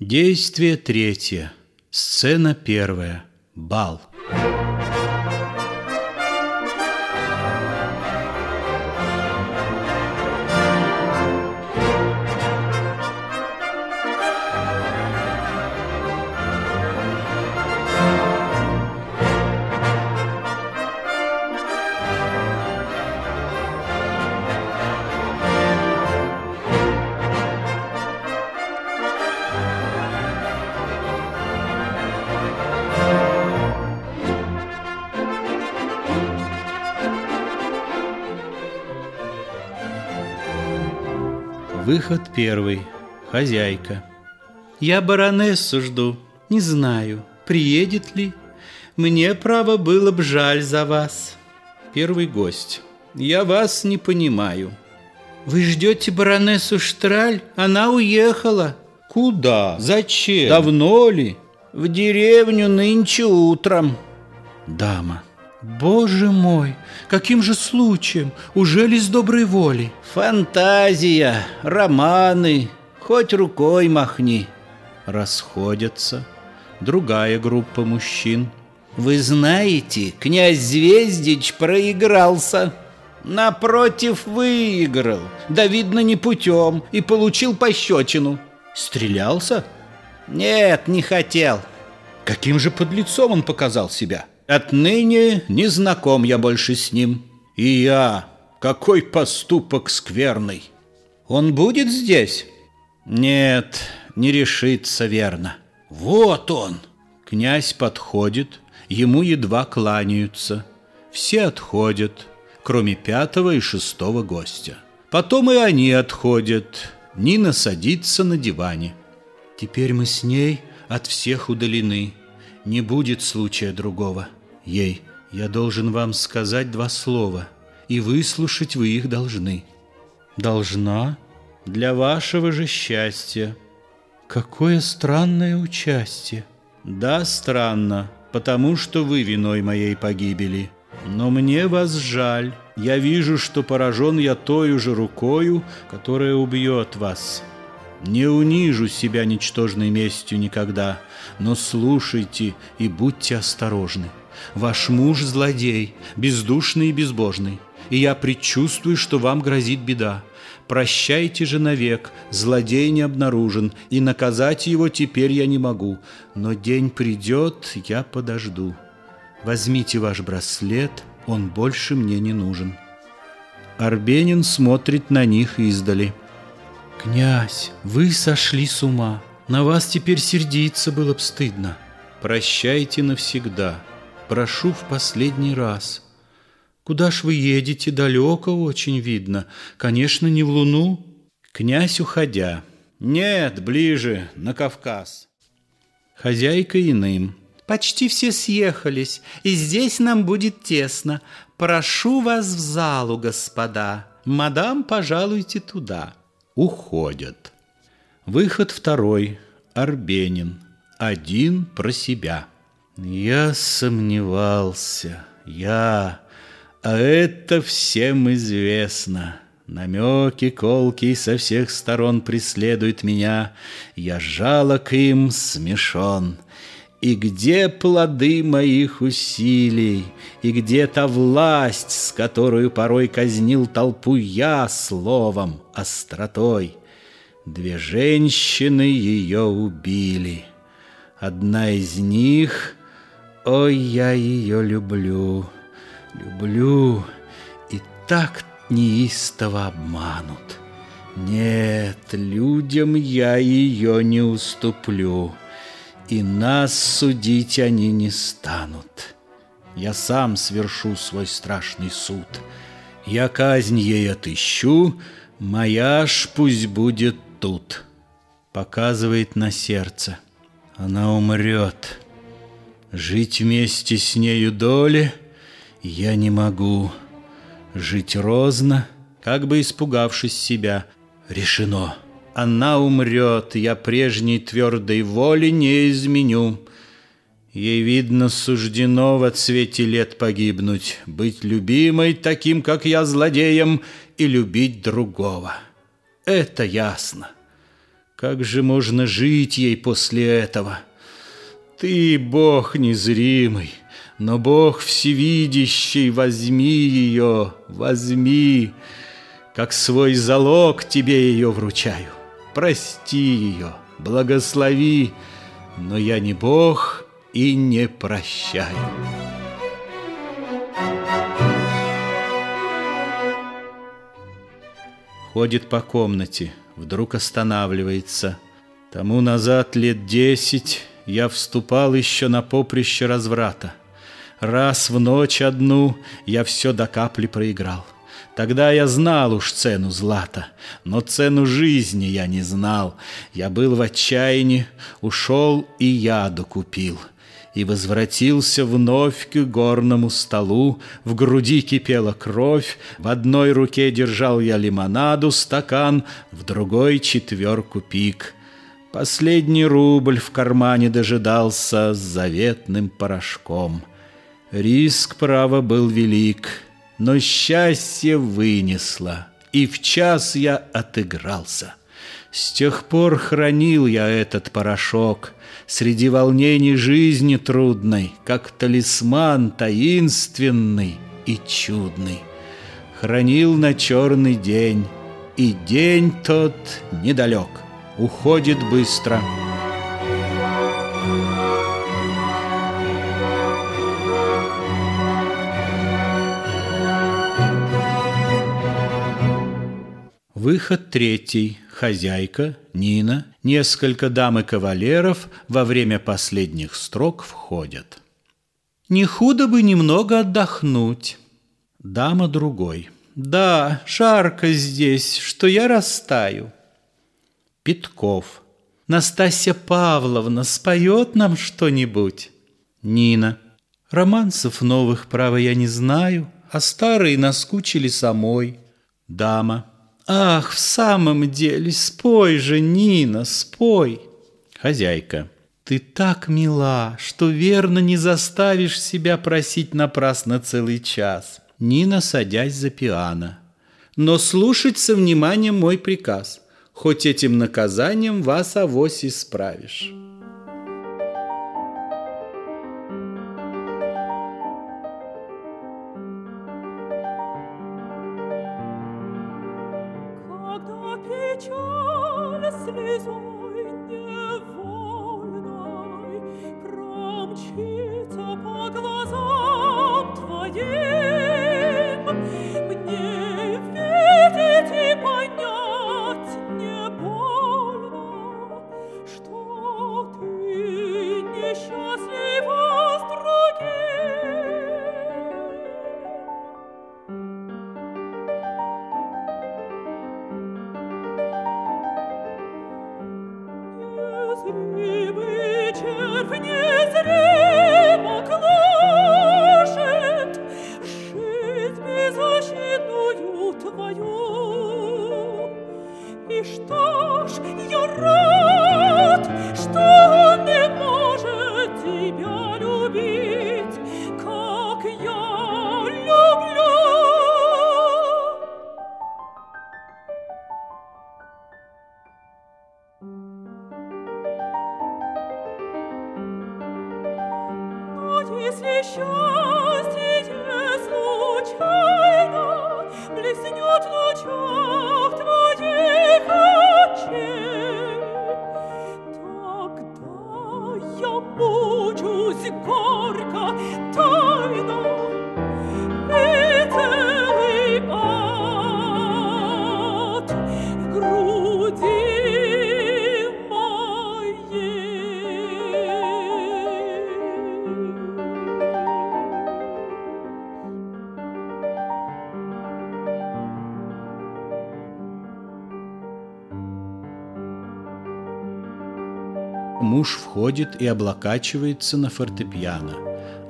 Действие третье. Сцена первая. Бал. Выход первый. Хозяйка. Я баронессу жду. Не знаю, приедет ли. Мне, право, было б жаль за вас. Первый гость. Я вас не понимаю. Вы ждете баронессу Штраль? Она уехала. Куда? Зачем? Давно ли? В деревню нынче утром. Дама. Боже мой, каким же случаем? Ужели с доброй воли? Фантазия, романы, хоть рукой махни. Расходятся. Другая группа мужчин. Вы знаете, князь Звездич проигрался. Напротив, выиграл. Да, видно, не путем. И получил пощечину. Стрелялся? Нет, не хотел. Каким же подлецом он показал себя? Отныне не знаком я больше с ним. И я, какой поступок скверный. Он будет здесь? Нет, не решится верно. Вот он. Князь подходит, ему едва кланяются. Все отходят, кроме пятого и шестого гостя. Потом и они отходят. Нина садится на диване. Теперь мы с ней от всех удалены. Не будет случая другого. Ей, я должен вам сказать два слова, и выслушать вы их должны. Должна? Для вашего же счастья. Какое странное участие. Да, странно, потому что вы виной моей погибели. Но мне вас жаль. Я вижу, что поражен я той же рукою, которая убьет вас. Не унижу себя ничтожной местью никогда, но слушайте и будьте осторожны. Ваш муж злодей, бездушный и безбожный, и я предчувствую, что вам грозит беда. Прощайте же навек, злодей не обнаружен, и наказать его теперь я не могу, но день придет, я подожду. Возьмите ваш браслет, он больше мне не нужен. Арбенин смотрит на них издали. «Князь, вы сошли с ума. На вас теперь сердиться было б стыдно. Прощайте навсегда. Прошу в последний раз. Куда ж вы едете? Далеко очень видно. Конечно, не в Луну. Князь, уходя. Нет, ближе, на Кавказ. Хозяйка иным. Почти все съехались, и здесь нам будет тесно. Прошу вас в залу, господа. Мадам, пожалуйте туда уходят. Выход второй. Арбенин. Один про себя. Я сомневался. Я... А это всем известно. Намеки колки со всех сторон преследуют меня. Я жалок им смешон. И где плоды моих усилий, И где та власть, с которой порой казнил толпу я словом, остротой? Две женщины ее убили. Одна из них, ой, я ее люблю, люблю, И так неистово обманут. Нет, людям я ее не уступлю и нас судить они не станут. Я сам свершу свой страшный суд. Я казнь ей отыщу, моя ж пусть будет тут. Показывает на сердце. Она умрет. Жить вместе с нею доли я не могу. Жить розно, как бы испугавшись себя, решено. Она умрет, я прежней твердой воли не изменю. Ей, видно, суждено в отсвете лет погибнуть, Быть любимой таким, как я, злодеем, И любить другого. Это ясно. Как же можно жить ей после этого? Ты, Бог незримый, но Бог всевидящий, возьми ее, возьми, как свой залог тебе ее вручаю. Прости ее, благослови, но я не Бог и не прощаю. Ходит по комнате, вдруг останавливается. Тому назад лет десять я вступал еще на поприще разврата. Раз в ночь одну я все до капли проиграл. Тогда я знал уж цену злата, но цену жизни я не знал. Я был в отчаянии, ушел и яду купил. И возвратился вновь к горному столу, В груди кипела кровь, В одной руке держал я лимонаду стакан, В другой четверку пик. Последний рубль в кармане дожидался С заветным порошком. Риск, право, был велик — но счастье вынесло, и в час я отыгрался. С тех пор хранил я этот порошок Среди волнений жизни трудной, Как талисман таинственный и чудный. Хранил на черный день, и день тот недалек, Уходит быстро — Выход третий. Хозяйка, Нина, несколько дам и кавалеров во время последних строк входят. Не худо бы немного отдохнуть. Дама другой. Да, жарко здесь, что я растаю. Питков. Настасья Павловна споет нам что-нибудь? Нина. Романсов новых, право, я не знаю, а старые наскучили самой. Дама. Ах, в самом деле, спой же, Нина, спой. Хозяйка. Ты так мила, что верно не заставишь себя просить напрасно целый час. Нина, садясь за пиано. Но слушать со вниманием мой приказ. Хоть этим наказанием вас авось исправишь. Муж входит и облокачивается на фортепиано.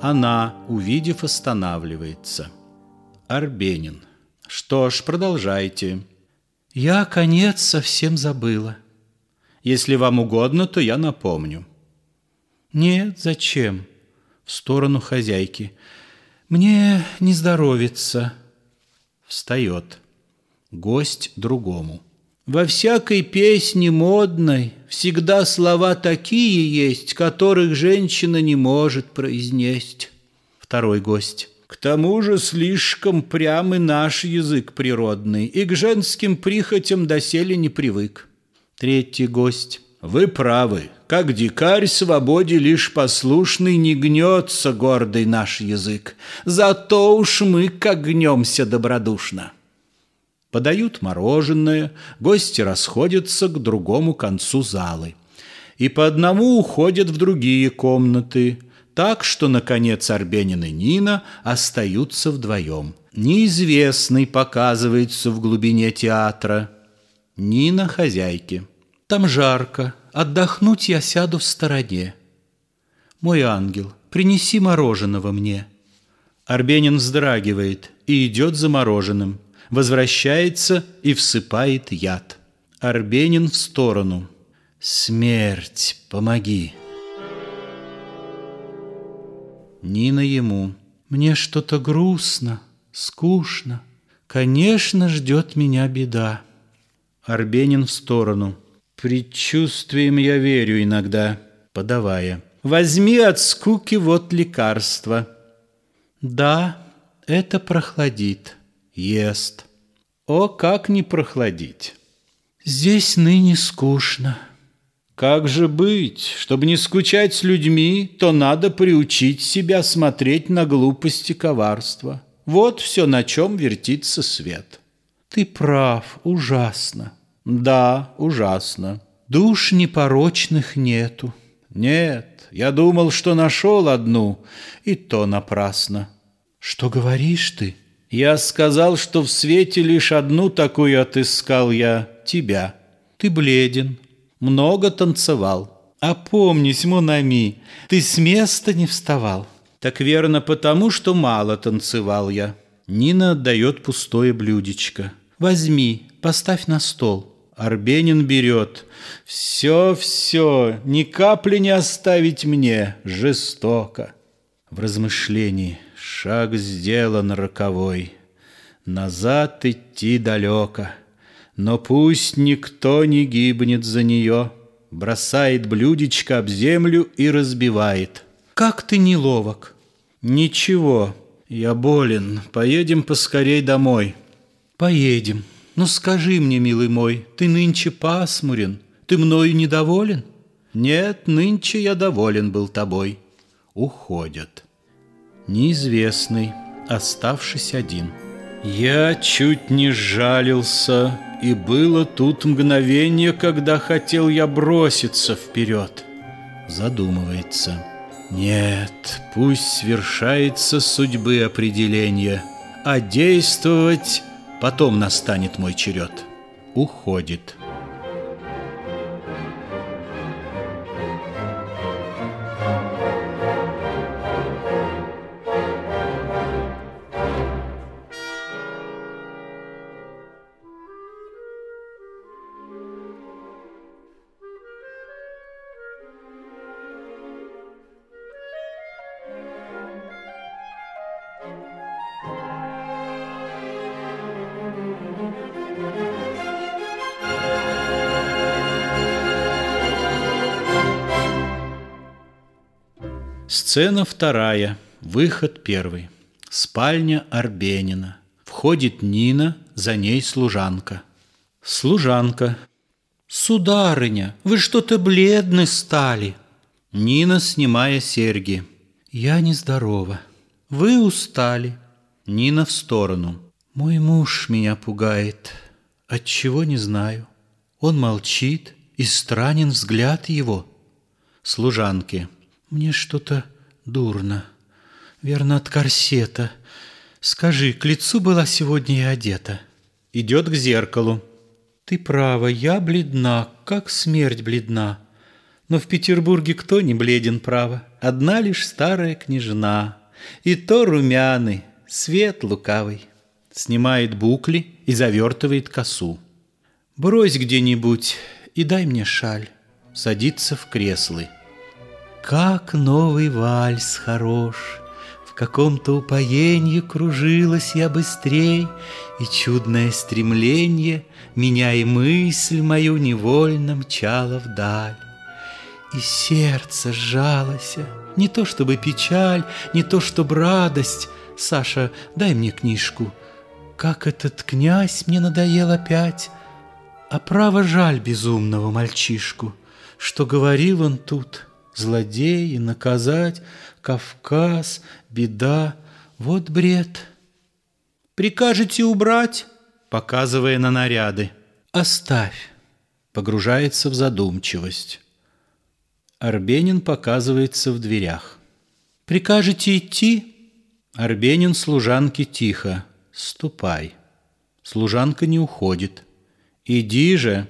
Она, увидев, останавливается. Арбенин. Что ж, продолжайте. Я конец совсем забыла. Если вам угодно, то я напомню. Нет, зачем? В сторону хозяйки. Мне не здоровится. Встает. Гость другому. Во всякой песне модной всегда слова такие есть, которых женщина не может произнести. Второй гость. К тому же слишком прямый наш язык природный, и к женским прихотям доселе не привык. Третий гость. Вы правы, как дикарь свободе лишь послушный не гнется гордый наш язык, зато уж мы как гнемся добродушно. Подают мороженое, гости расходятся к другому концу залы. И по одному уходят в другие комнаты, так что, наконец, Арбенин и Нина остаются вдвоем. Неизвестный показывается в глубине театра. Нина хозяйки. Там жарко, отдохнуть я сяду в стороне. Мой ангел, принеси мороженого мне. Арбенин вздрагивает и идет за мороженым возвращается и всыпает яд. Арбенин в сторону. «Смерть, помоги!» Нина ему. «Мне что-то грустно, скучно. Конечно, ждет меня беда». Арбенин в сторону. «Предчувствием я верю иногда», подавая. «Возьми от скуки вот лекарство». «Да, это прохладит» ест. О, как не прохладить! Здесь ныне скучно. Как же быть? Чтобы не скучать с людьми, то надо приучить себя смотреть на глупости коварства. Вот все, на чем вертится свет. Ты прав, ужасно. Да, ужасно. Душ непорочных нету. Нет, я думал, что нашел одну, и то напрасно. Что говоришь ты? Я сказал, что в свете лишь одну такую отыскал я — тебя. Ты бледен, много танцевал. Опомнись, Монами, ты с места не вставал. Так верно потому, что мало танцевал я. Нина отдает пустое блюдечко. Возьми, поставь на стол. Арбенин берет. Все, все, ни капли не оставить мне, жестоко. В размышлении Шаг сделан роковой, Назад идти далеко, Но пусть никто не гибнет за нее, Бросает блюдечко об землю и разбивает. Как ты неловок. Ничего, я болен, поедем поскорей домой. Поедем. Но скажи мне, милый мой, ты нынче пасмурен, ты мною недоволен? Нет, нынче я доволен был тобой. Уходят неизвестный, оставшись один. Я чуть не жалился, и было тут мгновение, когда хотел я броситься вперед. Задумывается. Нет, пусть свершается судьбы определение, а действовать потом настанет мой черед. Уходит. Сцена вторая. Выход первый. Спальня Арбенина. Входит Нина, за ней служанка. Служанка. «Сударыня, вы что-то бледны стали!» Нина, снимая серьги. «Я нездорова. Вы устали». Нина в сторону. «Мой муж меня пугает. Отчего не знаю. Он молчит, и странен взгляд его». Служанки. Мне что-то дурно. Верно, от корсета. Скажи, к лицу была сегодня я одета. Идет к зеркалу. Ты права, я бледна, как смерть бледна. Но в Петербурге кто не бледен, право? Одна лишь старая княжна. И то румяный, свет лукавый. Снимает букли и завертывает косу. Брось где-нибудь и дай мне шаль. Садится в креслы. Как новый вальс хорош, В каком-то упоенье кружилась я быстрей, И чудное стремление Меня и мысль мою невольно мчала вдаль. И сердце сжалось, не то чтобы печаль, Не то чтобы радость. Саша, дай мне книжку. Как этот князь мне надоел опять, А право жаль безумного мальчишку, Что говорил он тут — злодеи, наказать, Кавказ, беда, вот бред. Прикажете убрать, показывая на наряды. Оставь, погружается в задумчивость. Арбенин показывается в дверях. Прикажете идти? Арбенин служанке тихо. Ступай. Служанка не уходит. Иди же.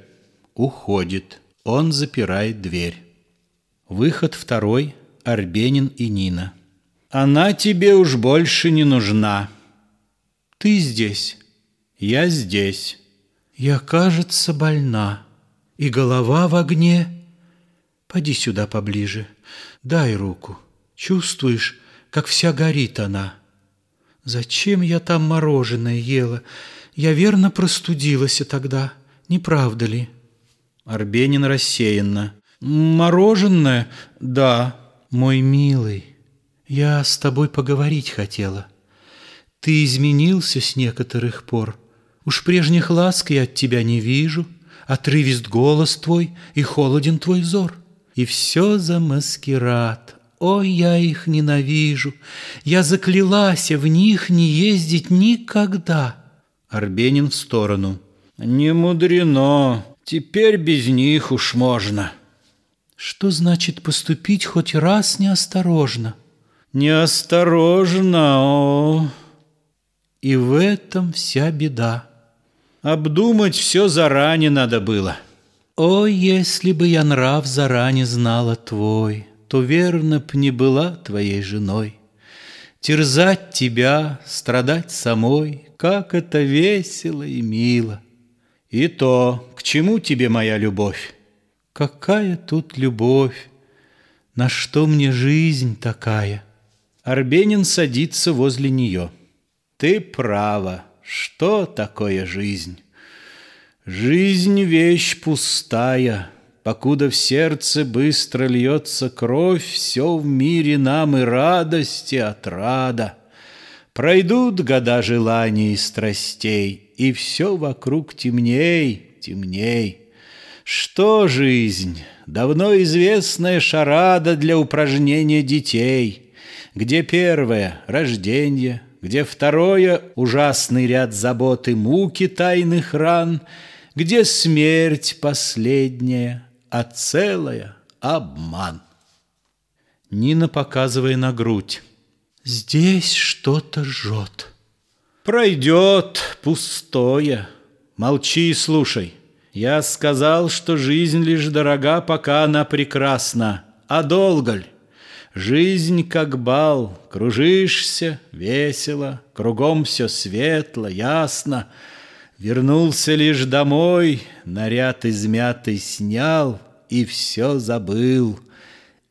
Уходит. Он запирает дверь. Выход второй – Арбенин и Нина. «Она тебе уж больше не нужна». «Ты здесь?» «Я здесь». «Я, кажется, больна, и голова в огне». «Поди сюда поближе, дай руку. Чувствуешь, как вся горит она?» «Зачем я там мороженое ела? Я верно простудилась тогда, не правда ли?» Арбенин рассеянно. «Мороженое? Да». «Мой милый, я с тобой поговорить хотела. Ты изменился с некоторых пор. Уж прежних ласк я от тебя не вижу, Отрывист голос твой и холоден твой взор. И все за маскирад. Ой, я их ненавижу. Я заклялась в них не ездить никогда. Арбенин в сторону. Не мудрено. Теперь без них уж можно. Что значит поступить хоть раз неосторожно? Неосторожно, о! И в этом вся беда. Обдумать все заранее надо было. О, если бы я нрав заранее знала твой, То верно б не была твоей женой. Терзать тебя, страдать самой, Как это весело и мило. И то, к чему тебе моя любовь? Какая тут любовь! На что мне жизнь такая? Арбенин садится возле нее. Ты права, что такое жизнь? Жизнь — вещь пустая, Покуда в сердце быстро льется кровь, Все в мире нам и радость, и отрада. Пройдут года желаний и страстей, И все вокруг темней, темней. Что жизнь? Давно известная шарада для упражнения детей, где первое — рождение, где второе — ужасный ряд забот и муки тайных ран, где смерть последняя, а целая — обман. Нина, показывая на грудь. Здесь что-то жжет. Пройдет пустое. Молчи и слушай. Я сказал, что жизнь лишь дорога, пока она прекрасна. А долго ли? Жизнь как бал, кружишься, весело, Кругом все светло, ясно. Вернулся лишь домой, наряд измятый снял И все забыл,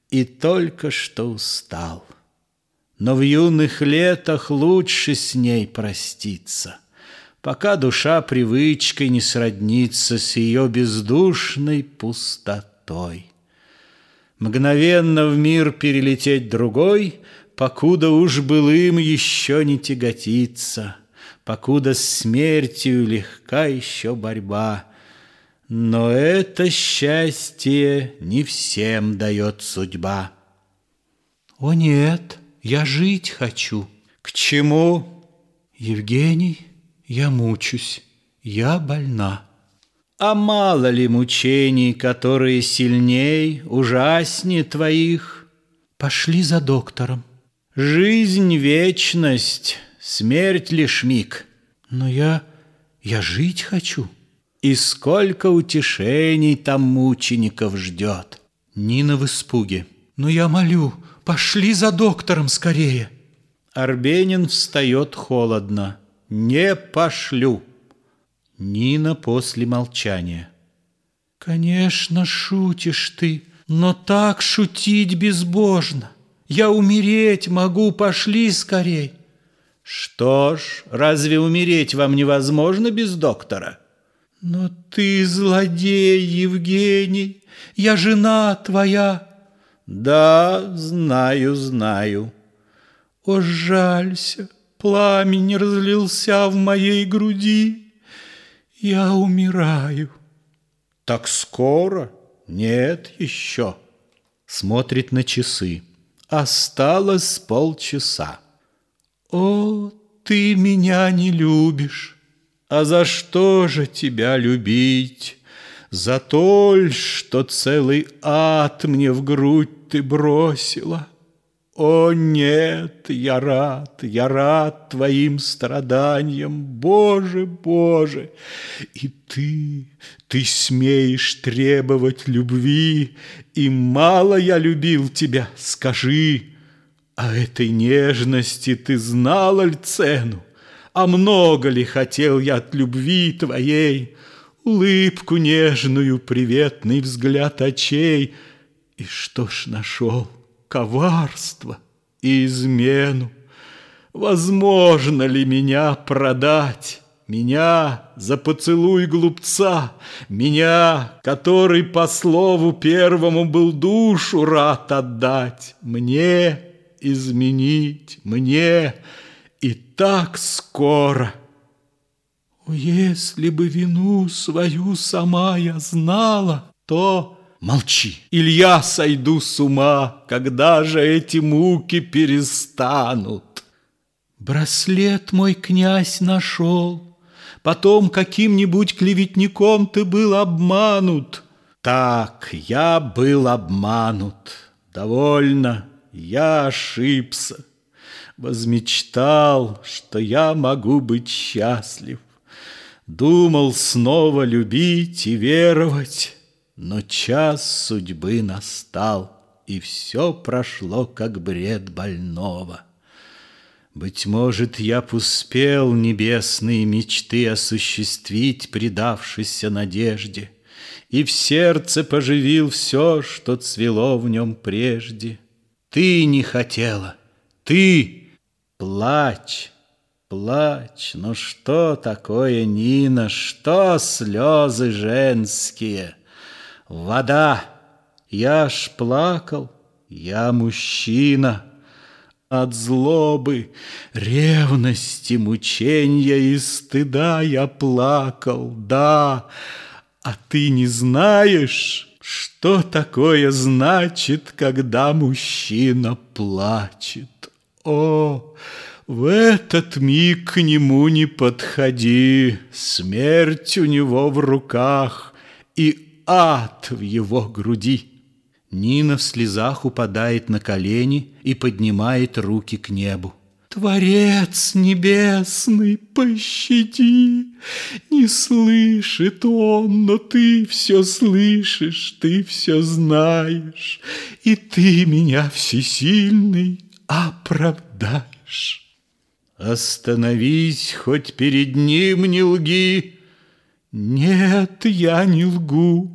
и только что устал. Но в юных летах лучше с ней проститься пока душа привычкой не сроднится с ее бездушной пустотой. Мгновенно в мир перелететь другой, покуда уж былым еще не тяготиться, покуда с смертью легка еще борьба. Но это счастье не всем дает судьба. О нет, я жить хочу. К чему? Евгений, я мучусь, я больна. А мало ли мучений, которые сильней, ужаснее твоих? Пошли за доктором. Жизнь — вечность, смерть — лишь миг. Но я... я жить хочу. И сколько утешений там мучеников ждет. Нина в испуге. Но я молю, пошли за доктором скорее. Арбенин встает холодно. Не пошлю. Нина после молчания. Конечно, шутишь ты, но так шутить безбожно. Я умереть могу, пошли скорей. Что ж, разве умереть вам невозможно без доктора? Но ты злодей, Евгений, я жена твоя. Да, знаю, знаю. О, жалься, пламень разлился в моей груди. Я умираю. Так скоро? Нет, еще. Смотрит на часы. Осталось полчаса. О, ты меня не любишь. А за что же тебя любить? За то, что целый ад мне в грудь ты бросила. О, нет, я рад, я рад твоим страданиям, Боже, Боже! И ты, ты смеешь требовать любви, И мало я любил тебя, скажи. А этой нежности ты знала ли цену? А много ли хотел я от любви твоей? Улыбку нежную, приветный взгляд очей. И что ж нашел? Коварство и измену. Возможно ли меня продать? Меня за поцелуй глупца, Меня, который по слову первому был душу рад отдать, Мне изменить, мне и так скоро. О, если бы вину свою сама я знала, то Молчи, или я сойду с ума, когда же эти муки перестанут. Браслет мой князь нашел, потом каким-нибудь клеветником ты был обманут. Так, я был обманут. Довольно, я ошибся. Возмечтал, что я могу быть счастлив. Думал снова любить и веровать. Но час судьбы настал, и все прошло, как бред больного. Быть может, я б успел небесные мечты осуществить, предавшись надежде, И в сердце поживил все, что цвело в нем прежде. Ты не хотела, ты плачь, плачь, но что такое, Нина, что слезы женские — Вода! Я ж плакал, я мужчина. От злобы, ревности, мучения и стыда я плакал, да. А ты не знаешь, что такое значит, когда мужчина плачет. О, в этот миг к нему не подходи, смерть у него в руках, и ад в его груди. Нина в слезах упадает на колени и поднимает руки к небу. Творец небесный, пощади, Не слышит он, но ты все слышишь, Ты все знаешь, И ты меня всесильный оправдаешь. Остановись, хоть перед ним не лги, нет, я не лгу,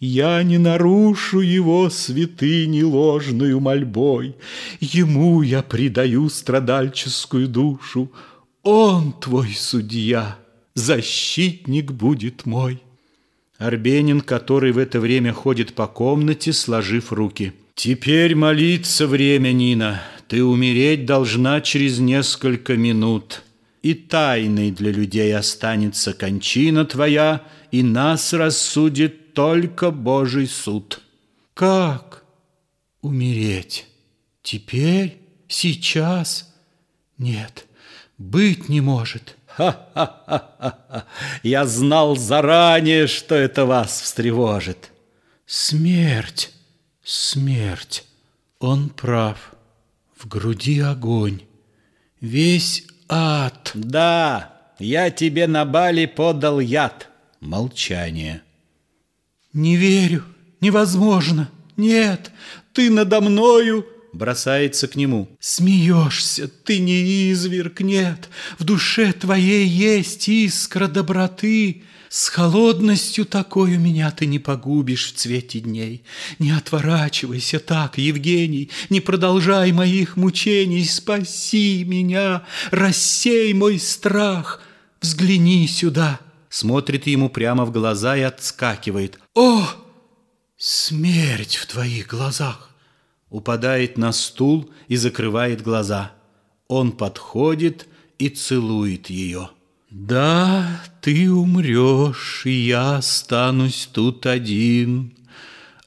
я не нарушу его святыни ложную мольбой. Ему я предаю страдальческую душу. Он твой судья, защитник будет мой. Арбенин, который в это время ходит по комнате, сложив руки. Теперь молиться время, Нина. Ты умереть должна через несколько минут и тайной для людей останется кончина твоя, и нас рассудит только Божий суд. Как умереть? Теперь? Сейчас? Нет, быть не может. Ха-ха-ха-ха! Я знал заранее, что это вас встревожит. Смерть, смерть. Он прав. В груди огонь. Весь ад. Да, я тебе на бале подал яд. Молчание. Не верю, невозможно. Нет, ты надо мною. бросается к нему. Смеешься, ты не изверг, нет, в душе твоей есть искра доброты. С холодностью такой у меня ты не погубишь в цвете дней. Не отворачивайся так, Евгений, не продолжай моих мучений, спаси меня, рассей мой страх, взгляни сюда. Смотрит ему прямо в глаза и отскакивает. О, смерть в твоих глазах! Упадает на стул и закрывает глаза. Он подходит и целует ее. Да, ты умрешь, и я останусь тут один,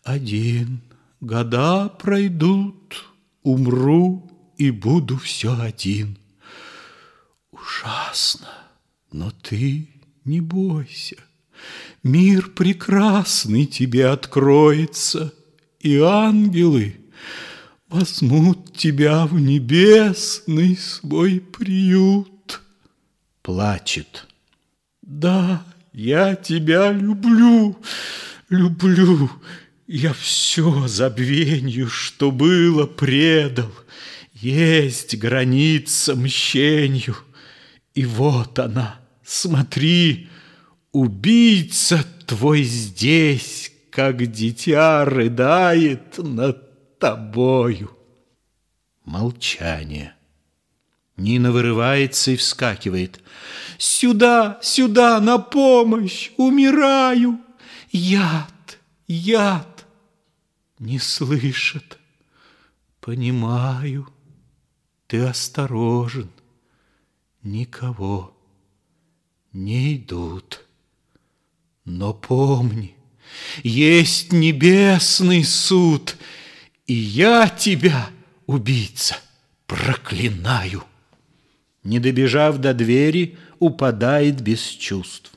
один. Года пройдут, умру и буду все один. Ужасно, но ты не бойся. Мир прекрасный тебе откроется, и ангелы возьмут тебя в небесный свой приют плачет. Да, я тебя люблю, люблю. Я все забвенью, что было, предал. Есть граница мщенью. И вот она, смотри, убийца твой здесь, как дитя рыдает над тобою. Молчание. Нина вырывается и вскакивает. «Сюда, сюда, на помощь! Умираю! Яд, яд!» Не слышат. Понимаю, ты осторожен. Никого не идут. Но помни, есть небесный суд, и я тебя, убийца, проклинаю. Не добежав до двери, упадает без чувств.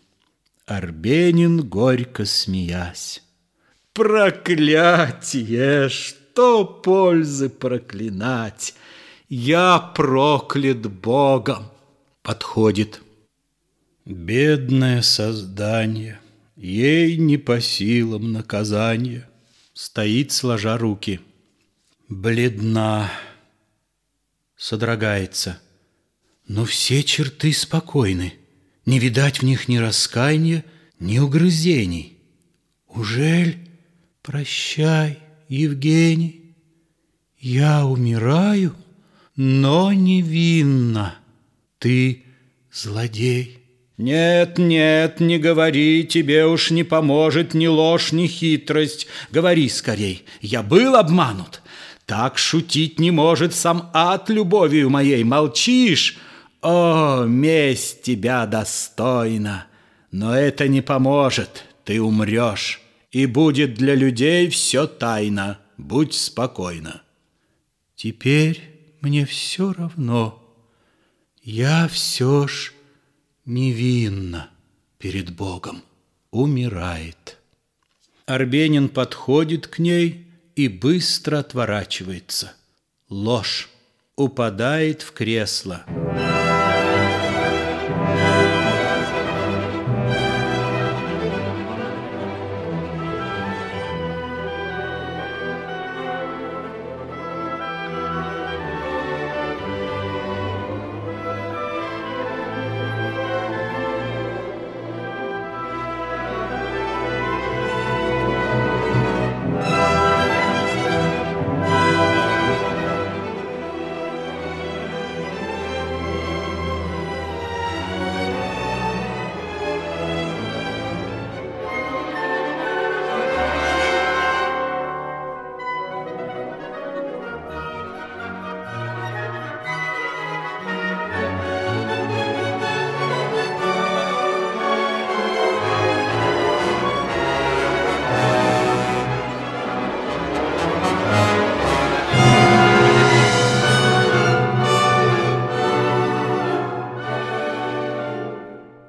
Арбенин, горько смеясь. Проклятие! Что пользы проклинать? Я проклят Богом. Подходит. Бедное создание, ей не по силам наказание. Стоит, сложа руки. Бледна, содрогается. Но все черты спокойны, не видать в них ни раскаяния, ни угрызений. Ужель, прощай, Евгений, я умираю, но невинно, ты злодей. Нет, нет, не говори, тебе уж не поможет ни ложь, ни хитрость. Говори скорей, я был обманут. Так шутить не может сам ад любовью моей. Молчишь, о, месть тебя достойна, но это не поможет, ты умрешь, и будет для людей все тайно, будь спокойна. Теперь мне все равно, я все ж невинна перед Богом, умирает. Арбенин подходит к ней и быстро отворачивается. Ложь упадает в кресло.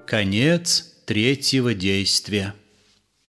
Конец третьего действия.